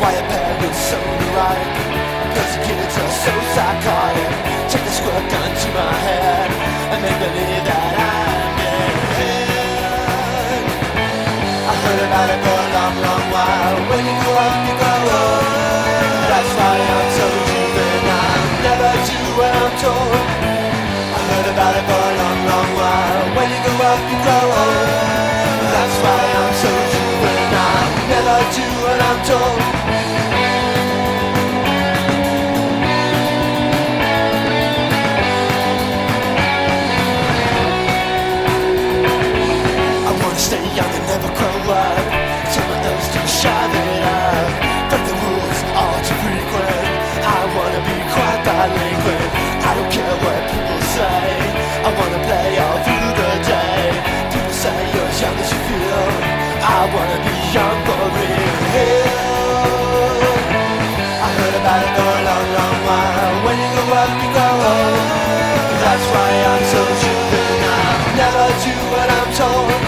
so neurotic Cause the kids are so psychotic. Take the squirt gun to my head And make believe that I'm dead. I heard about it for a long, long while. When you grow up, you grow up That's why I'm so juvenile Never do what I'm told I heard about it for a long, long while. When you grow up, you grow up Never do what I'm told Hill. I heard about it for a long, long while. When you go up, you go. That's why I'm so stupid. I never do what I'm told.